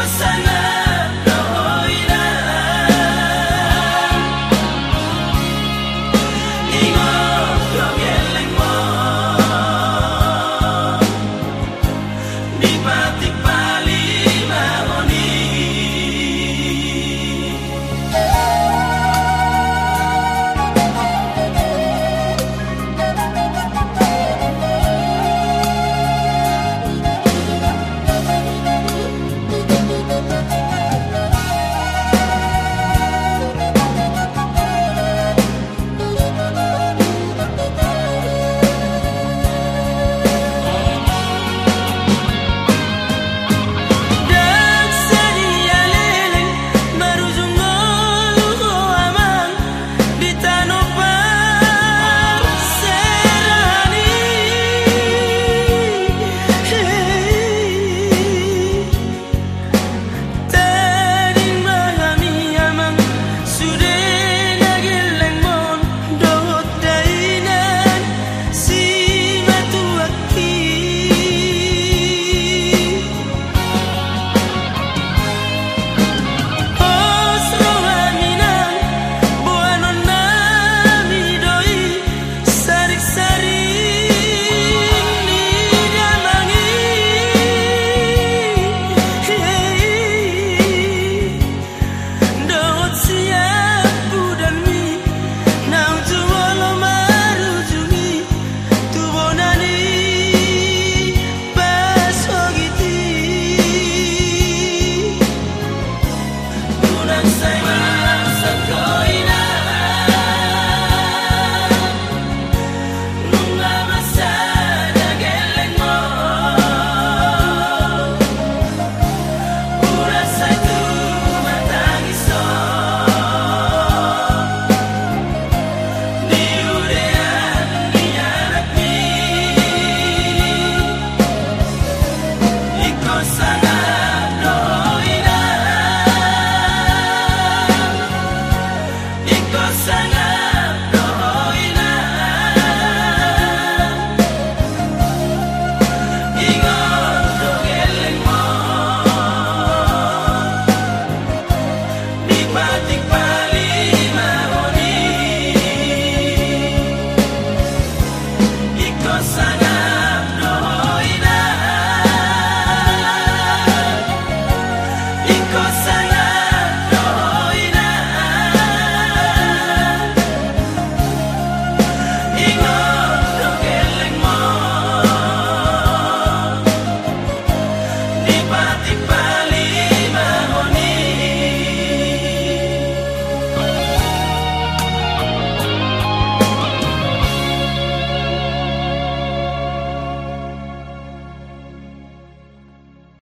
sana. sana.